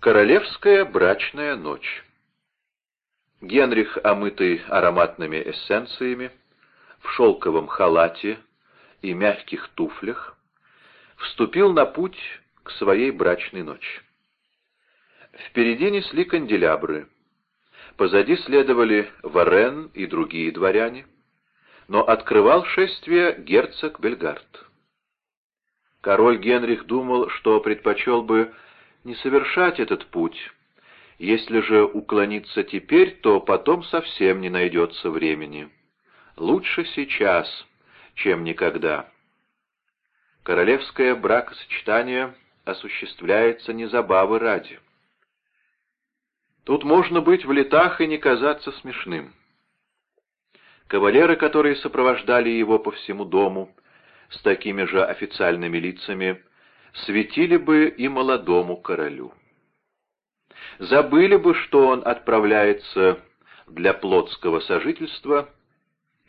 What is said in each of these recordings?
Королевская брачная ночь. Генрих, омытый ароматными эссенциями, в шелковом халате и мягких туфлях, вступил на путь к своей брачной ночи. Впереди несли канделябры, позади следовали Варен и другие дворяне, но открывал шествие герцог Бельгард. Король Генрих думал, что предпочел бы не совершать этот путь. Если же уклониться теперь, то потом совсем не найдется времени. Лучше сейчас, чем никогда. Королевское бракосочетание осуществляется не забавы ради. Тут можно быть в летах и не казаться смешным. Кавалеры, которые сопровождали его по всему дому, с такими же официальными лицами, светили бы и молодому королю. Забыли бы, что он отправляется для плотского сожительства,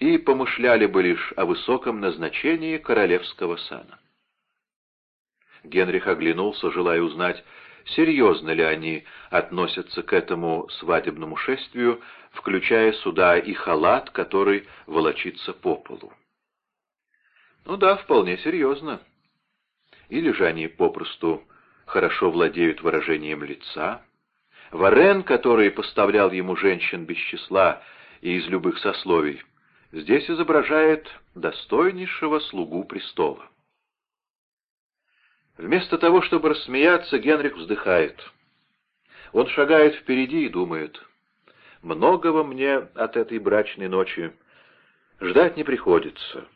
и помышляли бы лишь о высоком назначении королевского сана. Генрих оглянулся, желая узнать, серьезно ли они относятся к этому свадебному шествию, включая сюда и халат, который волочится по полу. Ну да, вполне серьезно. Или же они попросту хорошо владеют выражением лица. Варен, который поставлял ему женщин без числа и из любых сословий, здесь изображает достойнейшего слугу престола. Вместо того, чтобы рассмеяться, Генрих вздыхает. Он шагает впереди и думает, многого мне от этой брачной ночи ждать не приходится.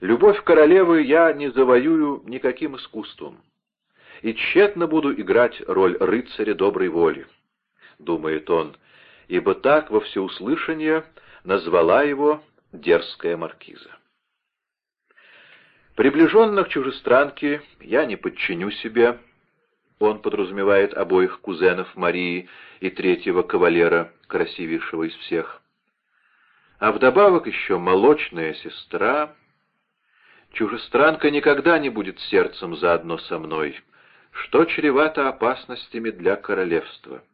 Любовь королевы я не завоюю никаким искусством, и тщетно буду играть роль рыцаря доброй воли, — думает он, ибо так во всеуслышание назвала его дерзкая маркиза. Приближенных чужестранки я не подчиню себе, он подразумевает обоих кузенов Марии и третьего кавалера, красивейшего из всех. А вдобавок еще молочная сестра. Чужестранка никогда не будет сердцем заодно со мной, что чревато опасностями для королевства.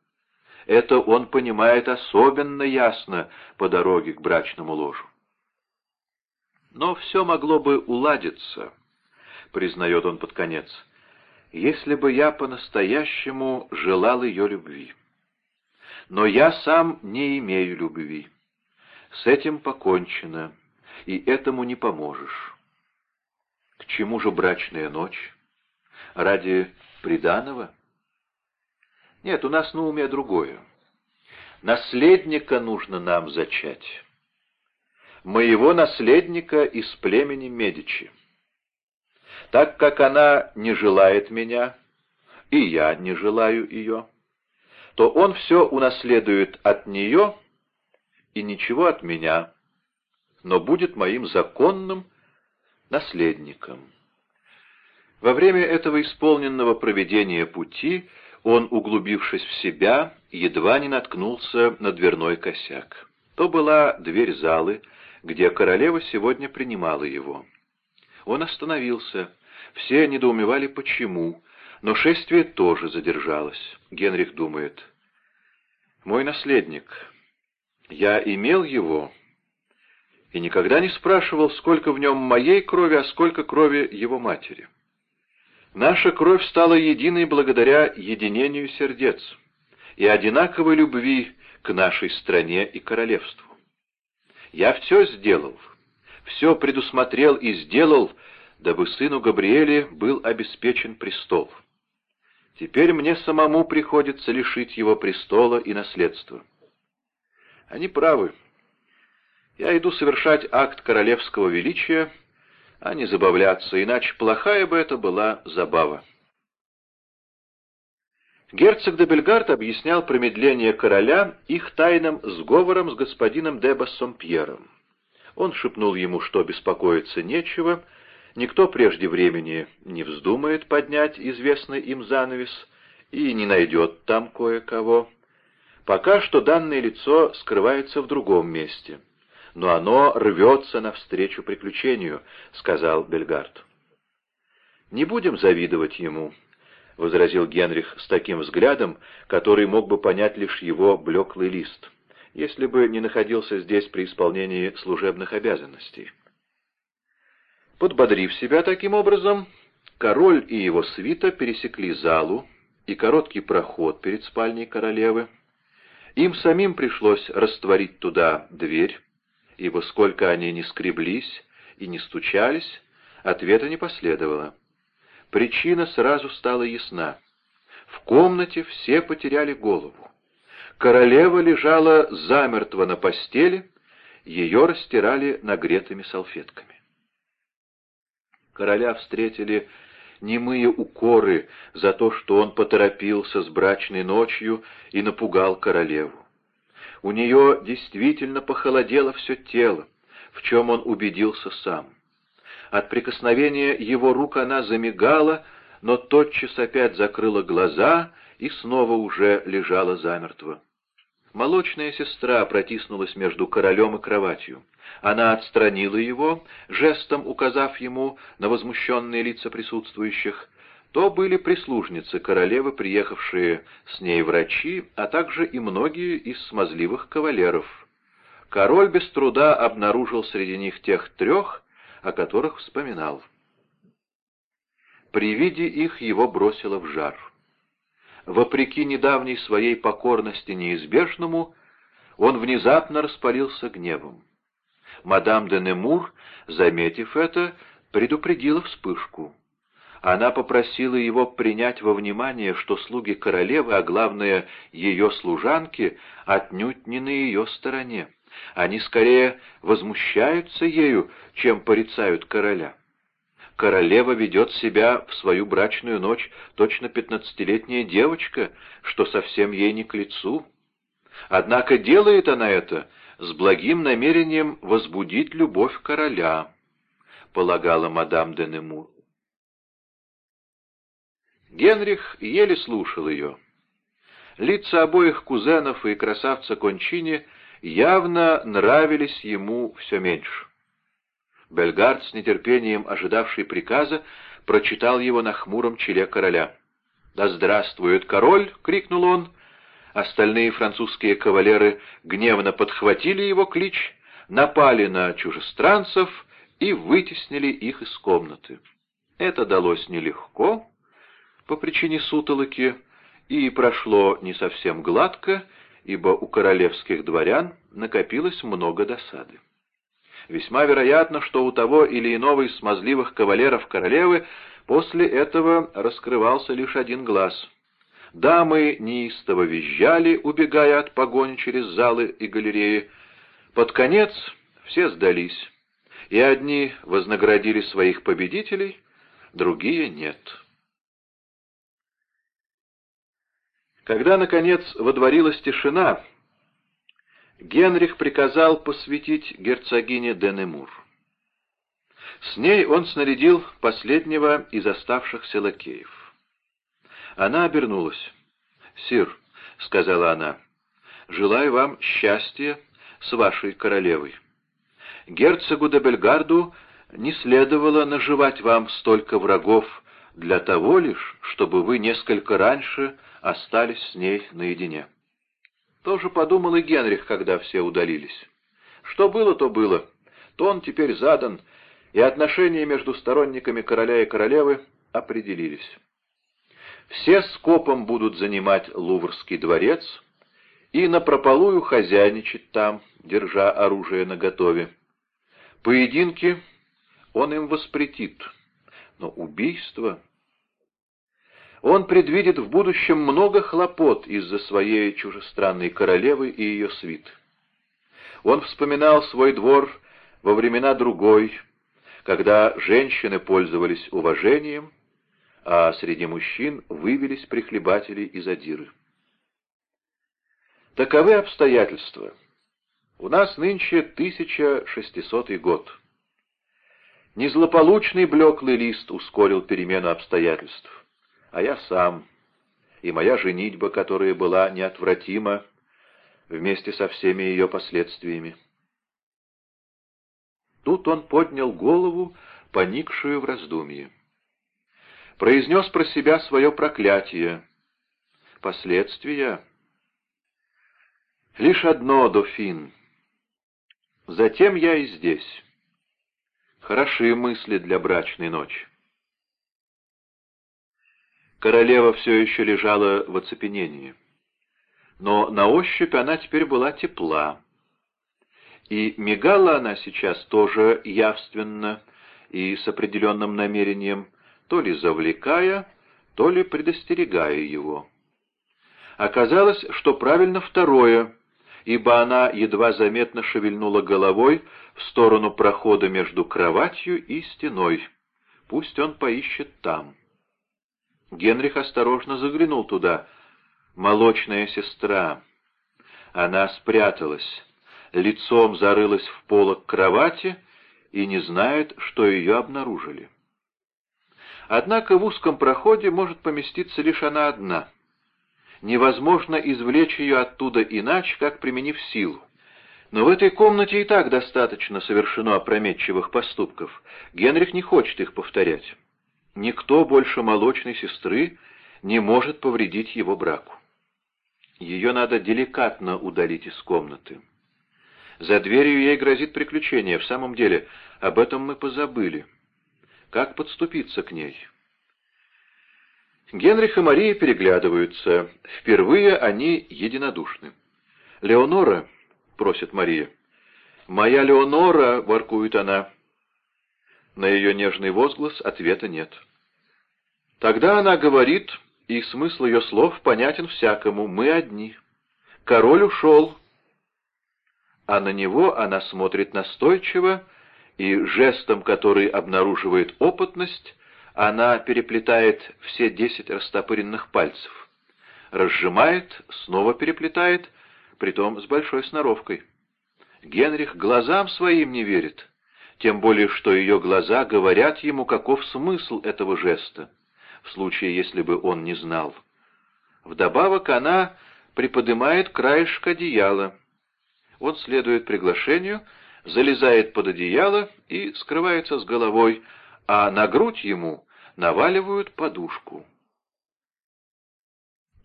Это он понимает особенно ясно по дороге к брачному ложу. Но все могло бы уладиться, признает он под конец, если бы я по-настоящему желал ее любви. Но я сам не имею любви. С этим покончено, и этому не поможешь. К чему же брачная ночь? Ради приданого? Нет, у нас на уме другое. Наследника нужно нам зачать моего наследника из племени Медичи. Так как она не желает меня, и я не желаю ее, то он все унаследует от нее и ничего от меня, но будет моим законным наследником. Во время этого исполненного проведения пути он, углубившись в себя, едва не наткнулся на дверной косяк. То была дверь залы, где королева сегодня принимала его. Он остановился. Все недоумевали, почему, но шествие тоже задержалось. Генрих думает. «Мой наследник. Я имел его и никогда не спрашивал, сколько в нем моей крови, а сколько крови его матери. Наша кровь стала единой благодаря единению сердец и одинаковой любви к нашей стране и королевству. Я все сделал, все предусмотрел и сделал, дабы сыну Габриэле был обеспечен престол. Теперь мне самому приходится лишить его престола и наследства. Они правы. Я иду совершать акт королевского величия, а не забавляться, иначе плохая бы это была забава. Герцог де Бельгард объяснял промедление короля их тайным сговором с господином де Бассомпьером. Он шепнул ему, что беспокоиться нечего, никто прежде времени не вздумает поднять известный им занавес и не найдет там кое-кого. Пока что данное лицо скрывается в другом месте, но оно рвется навстречу приключению, — сказал Бельгард. Не будем завидовать ему. возразил Генрих с таким взглядом, который мог бы понять лишь его блеклый лист, если бы не находился здесь при исполнении служебных обязанностей. Подбодрив себя таким образом, король и его свита пересекли залу и короткий проход перед спальней королевы. Им самим пришлось растворить туда дверь, ибо сколько они ни скреблись и не стучались, ответа не последовало. Причина сразу стала ясна. В комнате все потеряли голову. Королева лежала замертво на постели, ее растирали нагретыми салфетками. Короля встретили немые укоры за то, что он поторопился с брачной ночью и напугал королеву. У нее действительно похолодело все тело, в чем он убедился сам. От прикосновения его рук она замигала, но тотчас опять закрыла глаза и снова уже лежала замертво. Молочная сестра протиснулась между королем и кроватью. Она отстранила его, жестом указав ему на возмущенные лица присутствующих. То были прислужницы королевы, приехавшие с ней врачи, а также и многие из смазливых кавалеров. Король без труда обнаружил среди них тех трех, о которых вспоминал. При виде их его бросило в жар. Вопреки недавней своей покорности неизбежному, он внезапно распалился гневом. Мадам де Немур, заметив это, предупредила вспышку. Она попросила его принять во внимание, что слуги королевы, а главное ее служанки, отнюдь не на ее стороне. Они скорее возмущаются ею, чем порицают короля. Королева ведет себя в свою брачную ночь точно пятнадцатилетняя девочка, что совсем ей не к лицу. Однако делает она это с благим намерением возбудить любовь короля, полагала мадам де Немур. Генрих еле слушал ее. Лица обоих кузенов и красавца Кончини — явно нравились ему все меньше. Бельгард, с нетерпением ожидавший приказа, прочитал его на хмуром челе короля. «Да здравствует король!» — крикнул он. Остальные французские кавалеры гневно подхватили его клич, напали на чужестранцев и вытеснили их из комнаты. Это далось нелегко, по причине сутолоки, и прошло не совсем гладко, ибо у королевских дворян накопилось много досады. Весьма вероятно, что у того или иного из смазливых кавалеров королевы после этого раскрывался лишь один глаз. Дамы неистово визжали, убегая от погони через залы и галереи. Под конец все сдались, и одни вознаградили своих победителей, другие — нет. Когда, наконец, водворилась тишина, Генрих приказал посвятить герцогине Денемур. С ней он снарядил последнего из оставшихся лакеев. Она обернулась. «Сир», — сказала она, — «желаю вам счастья с вашей королевой. Герцогу де Бельгарду не следовало наживать вам столько врагов для того лишь, чтобы вы несколько раньше остались с ней наедине. Тоже подумал и Генрих, когда все удалились. Что было, то было. Тон теперь задан, и отношения между сторонниками короля и королевы определились. Все скопом будут занимать Луврский дворец и напропалую хозяйничать там, держа оружие наготове. Поединки он им воспретит, но убийство... Он предвидит в будущем много хлопот из-за своей чужестранной королевы и ее свит. Он вспоминал свой двор во времена другой, когда женщины пользовались уважением, а среди мужчин вывелись прихлебатели и задиры. Таковы обстоятельства. У нас нынче 1600 год. Незлополучный блеклый лист ускорил перемену обстоятельств а я сам, и моя женитьба, которая была неотвратима, вместе со всеми ее последствиями. Тут он поднял голову, поникшую в раздумье. произнес про себя свое проклятие. Последствия? Лишь одно, дофин. Затем я и здесь. Хороши мысли для брачной ночи. Королева все еще лежала в оцепенении. Но на ощупь она теперь была тепла. И мигала она сейчас тоже явственно и с определенным намерением, то ли завлекая, то ли предостерегая его. Оказалось, что правильно второе, ибо она едва заметно шевельнула головой в сторону прохода между кроватью и стеной. Пусть он поищет там. Генрих осторожно заглянул туда. Молочная сестра. Она спряталась, лицом зарылась в полок кровати и не знает, что ее обнаружили. Однако в узком проходе может поместиться лишь она одна. Невозможно извлечь ее оттуда иначе, как применив силу. Но в этой комнате и так достаточно совершено опрометчивых поступков. Генрих не хочет их повторять. Никто больше молочной сестры не может повредить его браку. Ее надо деликатно удалить из комнаты. За дверью ей грозит приключение. В самом деле, об этом мы позабыли. Как подступиться к ней? Генрих и Мария переглядываются. Впервые они единодушны. «Леонора», — просит Мария. «Моя Леонора», — воркует она. На ее нежный возглас ответа нет. Тогда она говорит, и смысл ее слов понятен всякому, «Мы одни». Король ушел, а на него она смотрит настойчиво, и жестом, который обнаруживает опытность, она переплетает все десять растопыренных пальцев. Разжимает, снова переплетает, притом с большой сноровкой. Генрих глазам своим не верит, тем более что ее глаза говорят ему, каков смысл этого жеста, в случае, если бы он не знал. Вдобавок она приподнимает краешек одеяла. Он следует приглашению — залезает под одеяло и скрывается с головой, а на грудь ему наваливают подушку.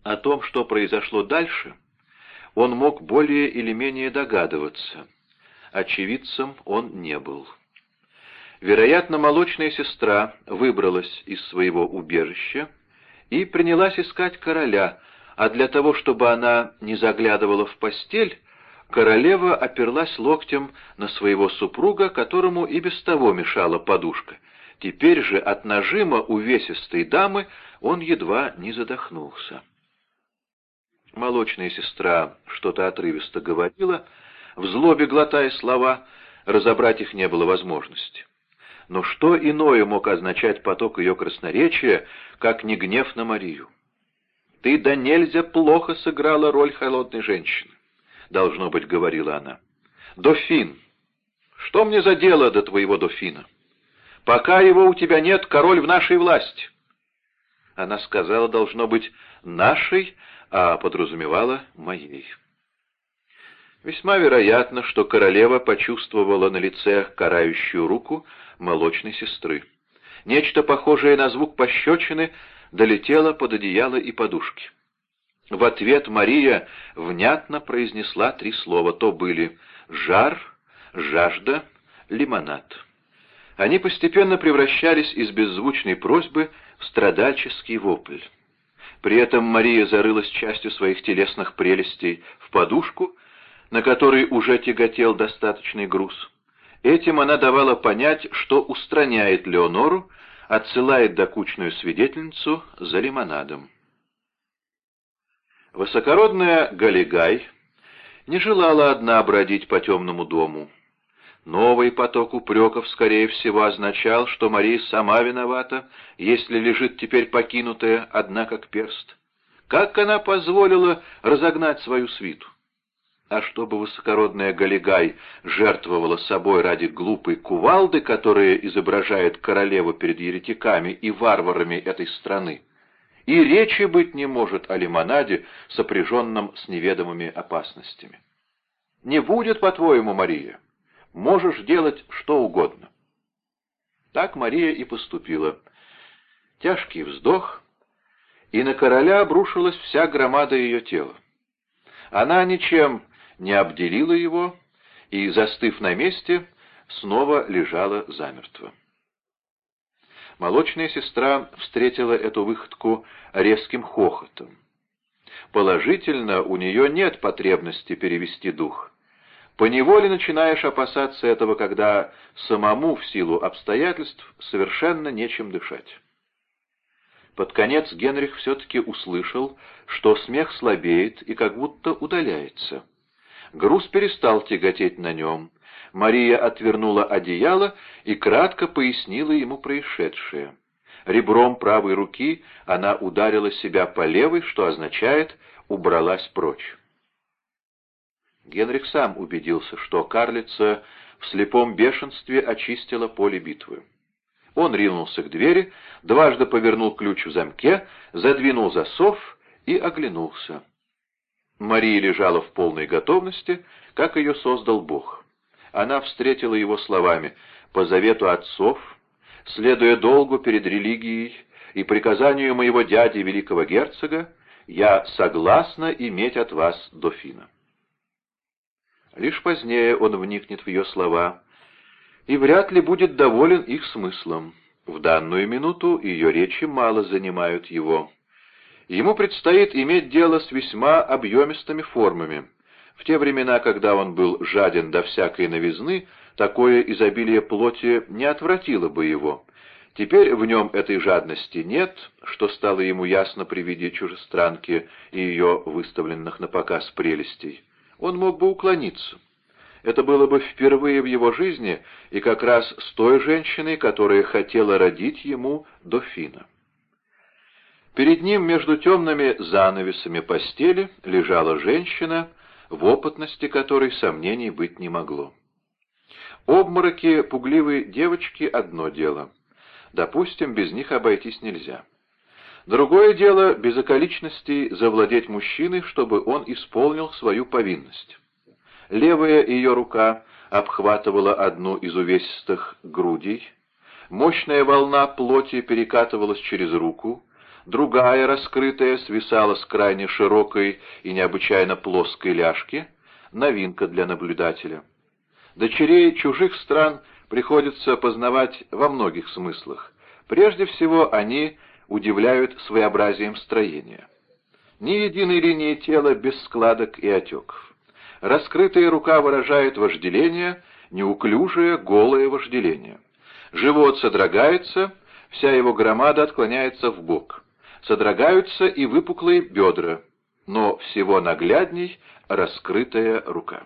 О том, что произошло дальше, он мог более или менее догадываться. Очевидцем он не был. Вероятно, молочная сестра выбралась из своего убежища и принялась искать короля, а для того, чтобы она не заглядывала в постель, королева оперлась локтем на своего супруга, которому и без того мешала подушка. Теперь же от нажима увесистой дамы он едва не задохнулся. Молочная сестра что-то отрывисто говорила, в злобе глотая слова, разобрать их не было возможности. Но что иное мог означать поток ее красноречия, как не гнев на Марию? «Ты да нельзя плохо сыграла роль холодной женщины. — должно быть, говорила она. «Дофин! Что мне за дело до твоего дофина? Пока его у тебя нет, король в нашей власти». Она сказала, должно быть, «нашей», а подразумевала «моей». Весьма вероятно, что королева почувствовала на лице карающую руку молочной сестры. Нечто похожее на звук пощечины долетело под одеяло и подушки. В ответ Мария внятно произнесла три слова. То были «жар», «жажда», «лимонад». Они постепенно превращались из беззвучной просьбы в страдальческий вопль. При этом Мария зарылась частью своих телесных прелестей в подушку, на которой уже тяготел достаточный груз. Этим она давала понять, что устраняет Леонору, отсылает докучную свидетельницу за лимонадом. Высокородная Галигай не желала одна бродить по темному дому. Новый поток упреков, скорее всего, означал, что Мария сама виновата, если лежит теперь покинутая, одна как перст. Как она позволила разогнать свою свиту? А чтобы высокородная Галигай жертвовала собой ради глупой кувалды, которая изображает королеву перед еретиками и варварами этой страны, и речи быть не может о лимонаде, сопряженном с неведомыми опасностями. Не будет, по-твоему, Мария. Можешь делать что угодно. Так Мария и поступила. Тяжкий вздох, и на короля обрушилась вся громада ее тела. Она ничем не обделила его и, застыв на месте, снова лежала замертво. Молочная сестра встретила эту выходку резким хохотом. Положительно, у нее нет потребности перевести дух. Поневоле начинаешь опасаться этого, когда самому в силу обстоятельств совершенно нечем дышать. Под конец Генрих все-таки услышал, что смех слабеет и как будто удаляется. Груз перестал тяготеть на нем. Мария отвернула одеяло и кратко пояснила ему происшедшее. Ребром правой руки она ударила себя по левой, что означает «убралась прочь». Генрих сам убедился, что карлица в слепом бешенстве очистила поле битвы. Он ринулся к двери, дважды повернул ключ в замке, задвинул засов и оглянулся. Мария лежала в полной готовности, как ее создал Бог. Она встретила его словами «По завету отцов, следуя долгу перед религией и приказанию моего дяди великого герцога, я согласна иметь от вас дофина». Лишь позднее он вникнет в ее слова и вряд ли будет доволен их смыслом. В данную минуту ее речи мало занимают его. Ему предстоит иметь дело с весьма объемистыми формами. В те времена, когда он был жаден до всякой новизны, такое изобилие плоти не отвратило бы его. Теперь в нем этой жадности нет, что стало ему ясно при виде чужестранки и ее выставленных на показ прелестей. Он мог бы уклониться. Это было бы впервые в его жизни и как раз с той женщиной, которая хотела родить ему дофина. Перед ним между темными занавесами постели лежала женщина, в опытности которой сомнений быть не могло. Обмороки пугливой девочки — одно дело. Допустим, без них обойтись нельзя. Другое дело — без околичностей завладеть мужчиной, чтобы он исполнил свою повинность. Левая ее рука обхватывала одну из увесистых грудей, мощная волна плоти перекатывалась через руку, другая, раскрытая, свисала с крайне широкой и необычайно плоской ляжки, новинка для наблюдателя. Дочерей чужих стран приходится познавать во многих смыслах. Прежде всего, они удивляют своеобразием строения. Ни единой линии тела без складок и отеков. Раскрытая рука выражает вожделение, неуклюжее, голое вожделение. Живот содрогается, вся его громада отклоняется в бок. Содрогаются и выпуклые бедра, но всего наглядней раскрытая рука.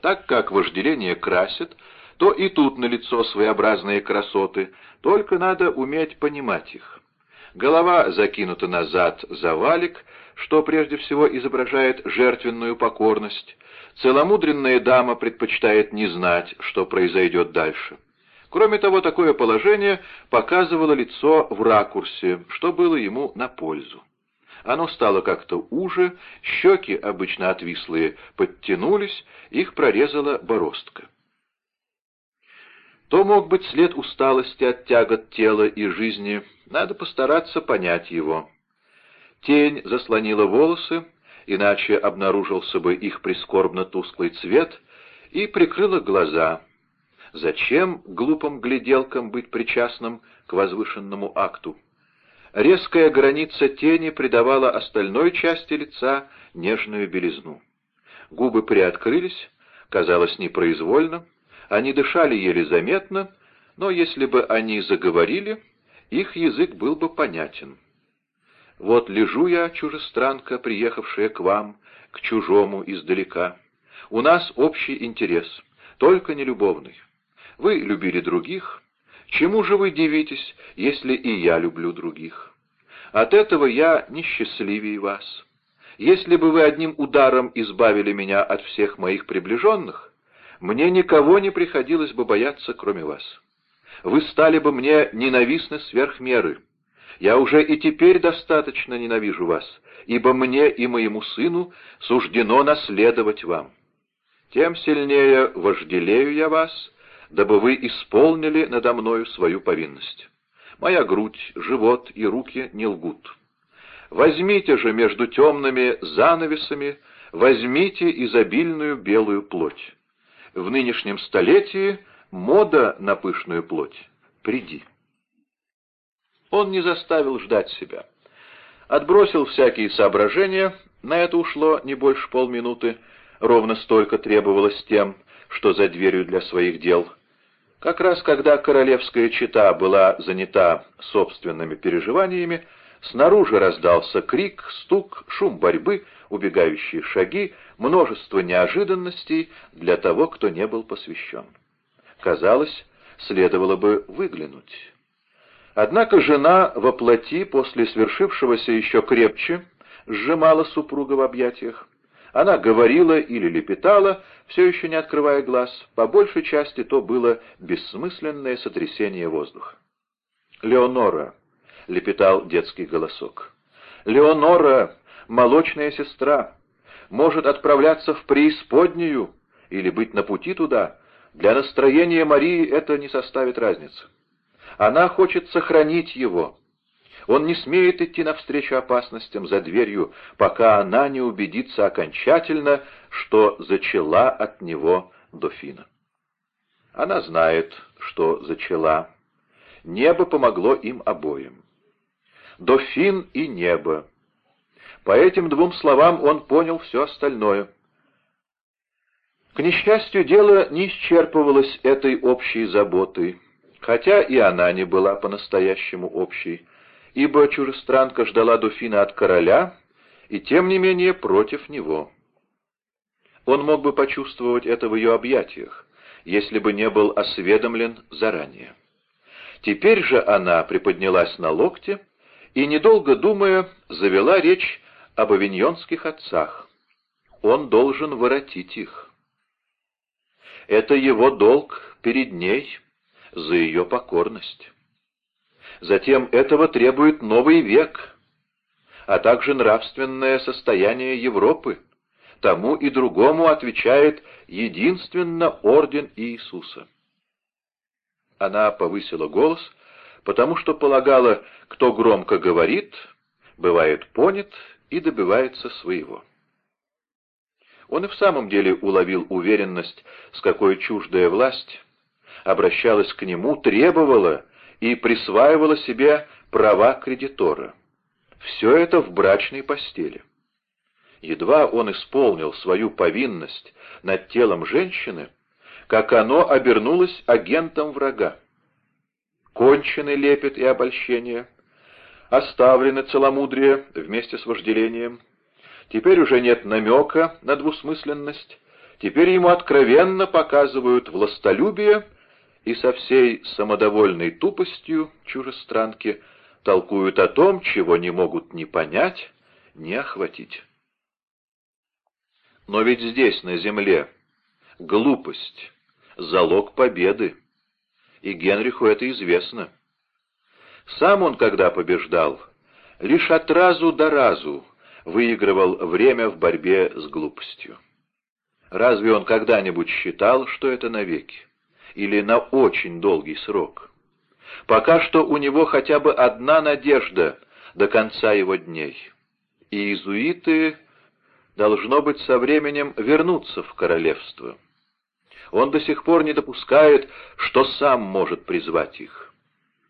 Так как вожделение красит, то и тут налицо своеобразные красоты, только надо уметь понимать их. Голова закинута назад за валик, что прежде всего изображает жертвенную покорность. Целомудренная дама предпочитает не знать, что произойдет дальше. Кроме того, такое положение показывало лицо в ракурсе, что было ему на пользу. Оно стало как-то уже, щеки, обычно отвислые, подтянулись, их прорезала бороздка. То мог быть след усталости от тягот тела и жизни, надо постараться понять его. Тень заслонила волосы, иначе обнаружился бы их прискорбно тусклый цвет, и прикрыла глаза. Зачем глупым гляделкам быть причастным к возвышенному акту? Резкая граница тени придавала остальной части лица нежную белизну. Губы приоткрылись, казалось непроизвольно, они дышали еле заметно, но если бы они заговорили, их язык был бы понятен. Вот лежу я, чужестранка, приехавшая к вам, к чужому издалека. У нас общий интерес, только не любовный. Вы любили других. Чему же вы дивитесь, если и я люблю других? От этого я несчастливее вас. Если бы вы одним ударом избавили меня от всех моих приближенных, мне никого не приходилось бы бояться, кроме вас. Вы стали бы мне ненавистны сверх меры. Я уже и теперь достаточно ненавижу вас, ибо мне и моему сыну суждено наследовать вам. Тем сильнее вожделею я вас, дабы вы исполнили надо мною свою повинность. Моя грудь, живот и руки не лгут. Возьмите же между темными занавесами, возьмите изобильную белую плоть. В нынешнем столетии мода на пышную плоть. Приди. Он не заставил ждать себя. Отбросил всякие соображения, на это ушло не больше полминуты, ровно столько требовалось тем, что за дверью для своих дел. Как раз когда королевская чета была занята собственными переживаниями, снаружи раздался крик, стук, шум борьбы, убегающие шаги, множество неожиданностей для того, кто не был посвящен. Казалось, следовало бы выглянуть. Однако жена во плоти после свершившегося еще крепче сжимала супруга в объятиях. Она говорила или лепетала, все еще не открывая глаз. По большей части то было бессмысленное сотрясение воздуха. «Леонора», — лепетал детский голосок, — «Леонора, молочная сестра, может отправляться в преисподнюю или быть на пути туда. Для настроения Марии это не составит разницы». Она хочет сохранить его. Он не смеет идти навстречу опасностям за дверью, пока она не убедится окончательно, что зачала от него дофина. Она знает, что зачала. Небо помогло им обоим. Дофин и небо. По этим двум словам он понял все остальное. К несчастью, дело не исчерпывалось этой общей заботой хотя и она не была по-настоящему общей, ибо чужестранка ждала Дуфина от короля и, тем не менее, против него. Он мог бы почувствовать это в ее объятиях, если бы не был осведомлен заранее. Теперь же она приподнялась на локте и, недолго думая, завела речь об авиньонских отцах. Он должен воротить их. Это его долг перед ней — за ее покорность. Затем этого требует новый век, а также нравственное состояние Европы. Тому и другому отвечает единственно Орден Иисуса. Она повысила голос, потому что полагала, кто громко говорит, бывает понят и добивается своего. Он и в самом деле уловил уверенность, с какой чуждая власть обращалась к нему, требовала и присваивала себе права кредитора. Все это в брачной постели. Едва он исполнил свою повинность над телом женщины, как оно обернулось агентом врага. Кончены лепет и обольщение, оставлены целомудрие вместе с вожделением. Теперь уже нет намека на двусмысленность, теперь ему откровенно показывают властолюбие и со всей самодовольной тупостью чужестранки толкуют о том, чего не могут ни понять, ни охватить. Но ведь здесь, на земле, глупость — залог победы, и Генриху это известно. Сам он, когда побеждал, лишь от разу до разу выигрывал время в борьбе с глупостью. Разве он когда-нибудь считал, что это навеки? или на очень долгий срок. Пока что у него хотя бы одна надежда до конца его дней. И иезуиты, должно быть, со временем вернутся в королевство. Он до сих пор не допускает, что сам может призвать их.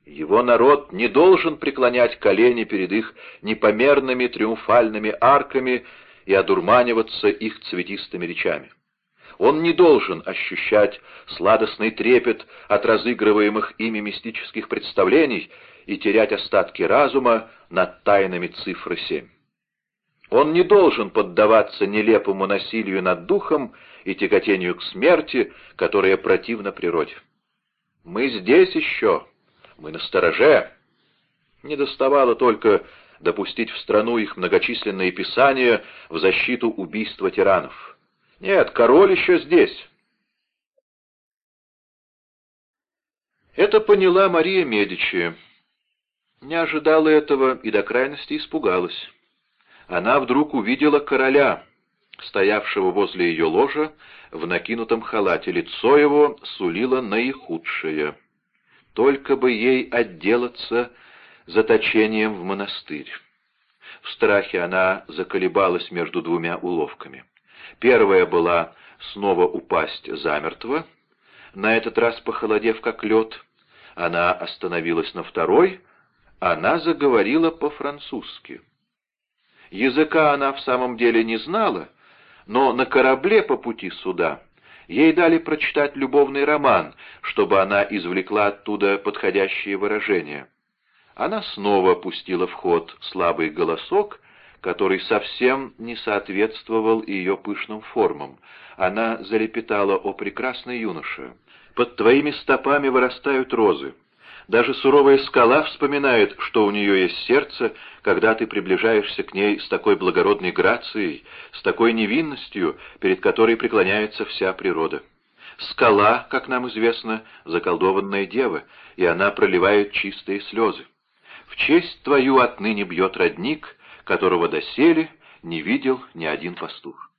Его народ не должен преклонять колени перед их непомерными триумфальными арками и одурманиваться их цветистыми речами. Он не должен ощущать сладостный трепет от разыгрываемых ими мистических представлений и терять остатки разума над тайнами цифры семь. Он не должен поддаваться нелепому насилию над духом и тяготению к смерти, которое противно природе. Мы здесь еще, мы на стороже. Не доставало только допустить в страну их многочисленные писания в защиту убийства тиранов. Нет, король еще здесь. Это поняла Мария Медичи. Не ожидала этого и до крайности испугалась. Она вдруг увидела короля, стоявшего возле ее ложа в накинутом халате. Лицо его сулило наихудшее. Только бы ей отделаться заточением в монастырь. В страхе она заколебалась между двумя уловками. Первая была снова упасть замертво, на этот раз похолодев как лед. Она остановилась на второй, она заговорила по-французски. Языка она в самом деле не знала, но на корабле по пути сюда ей дали прочитать любовный роман, чтобы она извлекла оттуда подходящие выражения. Она снова пустила в ход слабый голосок, который совсем не соответствовал ее пышным формам. Она залепетала о прекрасной юноше. «Под твоими стопами вырастают розы. Даже суровая скала вспоминает, что у нее есть сердце, когда ты приближаешься к ней с такой благородной грацией, с такой невинностью, перед которой преклоняется вся природа. Скала, как нам известно, заколдованная дева, и она проливает чистые слезы. В честь твою отныне бьет родник, которого доселе не видел ни один пастух.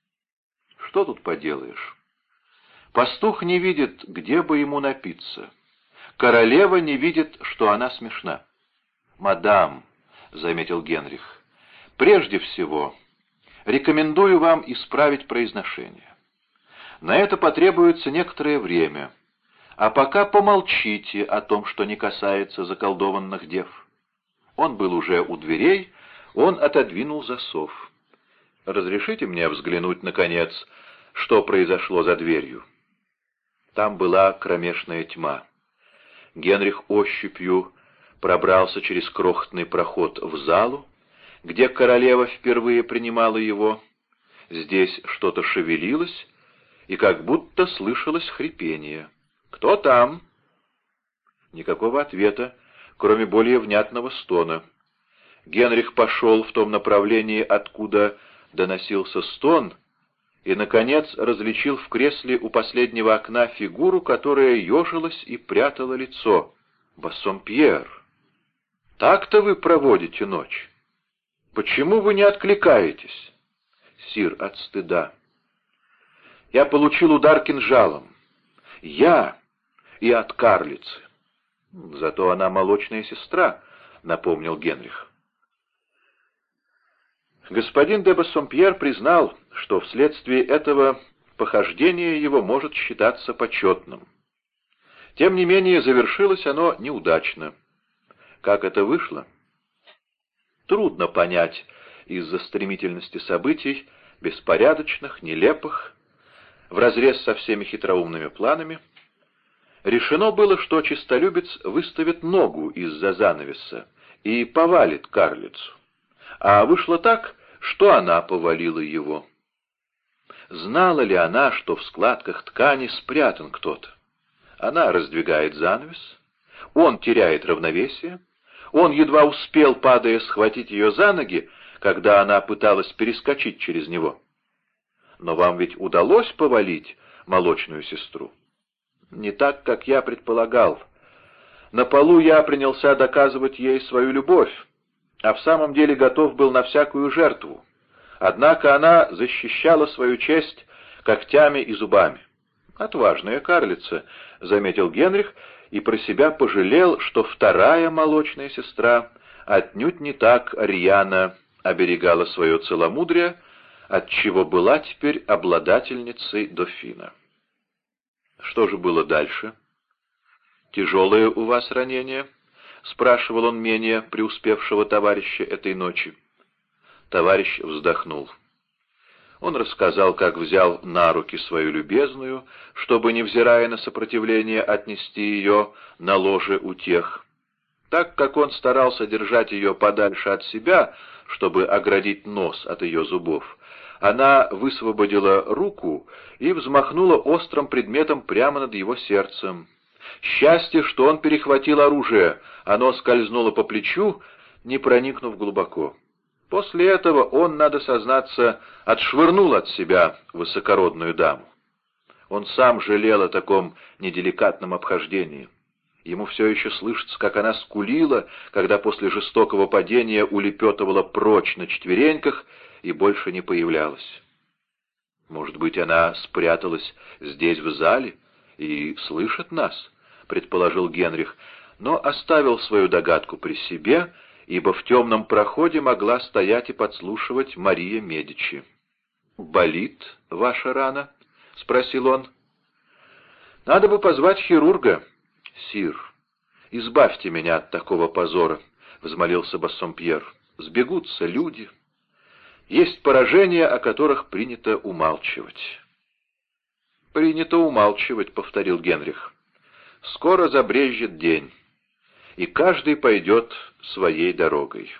Что тут поделаешь? Пастух не видит, где бы ему напиться. Королева не видит, что она смешна. «Мадам», — заметил Генрих, — «прежде всего рекомендую вам исправить произношение. На это потребуется некоторое время, а пока помолчите о том, что не касается заколдованных дев». Он был уже у дверей, он отодвинул засов. «Разрешите мне взглянуть, наконец, что произошло за дверью?» Там была кромешная тьма. Генрих ощупью пробрался через крохотный проход в залу, где королева впервые принимала его. Здесь что-то шевелилось, и как будто слышалось хрипение. «Кто там?» Никакого ответа кроме более внятного стона. Генрих пошел в том направлении, откуда доносился стон, и, наконец, различил в кресле у последнего окна фигуру, которая ежилась и прятала лицо. «Бассомпьер, так-то вы проводите ночь? Почему вы не откликаетесь?» Сир от стыда. «Я получил удар кинжалом. Я и от карлицы. «Зато она молочная сестра», — напомнил Генрих. Господин де Бассомпьер признал, что вследствие этого похождение его может считаться почетным. Тем не менее, завершилось оно неудачно. Как это вышло? Трудно понять из-за стремительности событий, беспорядочных, нелепых, вразрез со всеми хитроумными планами — Решено было, что чистолюбец выставит ногу из-за занавеса и повалит карлицу. А вышло так, что она повалила его. Знала ли она, что в складках ткани спрятан кто-то? Она раздвигает занавес, он теряет равновесие, он едва успел, падая, схватить ее за ноги, когда она пыталась перескочить через него. Но вам ведь удалось повалить молочную сестру? Не так, как я предполагал. На полу я принялся доказывать ей свою любовь, а в самом деле готов был на всякую жертву. Однако она защищала свою честь когтями и зубами. «Отважная карлица», — заметил Генрих, и про себя пожалел, что вторая молочная сестра отнюдь не так рьяно оберегала свое целомудрие, отчего была теперь обладательницей дофина. Что же было дальше? «Тяжелое у вас ранение?» — спрашивал он менее преуспевшего товарища этой ночи. Товарищ вздохнул. Он рассказал, как взял на руки свою любезную, чтобы, невзирая на сопротивление, отнести ее на ложе у тех. Так как он старался держать ее подальше от себя, чтобы оградить нос от ее зубов, она высвободила руку и взмахнула острым предметом прямо над его сердцем. Счастье, что он перехватил оружие, оно скользнуло по плечу, не проникнув глубоко. После этого он, надо сознаться, отшвырнул от себя высокородную даму. Он сам жалел о таком неделикатном обхождении. Ему все еще слышится, как она скулила, когда после жестокого падения улепетывала прочь на четвереньках и больше не появлялась. Может быть, она спряталась здесь, в зале, и слышит нас, — предположил Генрих, но оставил свою догадку при себе, ибо в темном проходе могла стоять и подслушивать Мария Медичи. «Болит ваша рана?» — спросил он. «Надо бы позвать хирурга, сир. Избавьте меня от такого позора», — взмолился Бассомпьер. «Сбегутся люди. Есть поражения, о которых принято умалчивать». «Принято умалчивать», — повторил Генрих. «Скоро забрежет день, и каждый пойдет своей дорогой».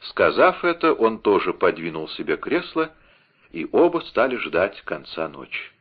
Сказав это, он тоже подвинул себе кресло, и оба стали ждать конца ночи.